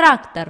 трактор.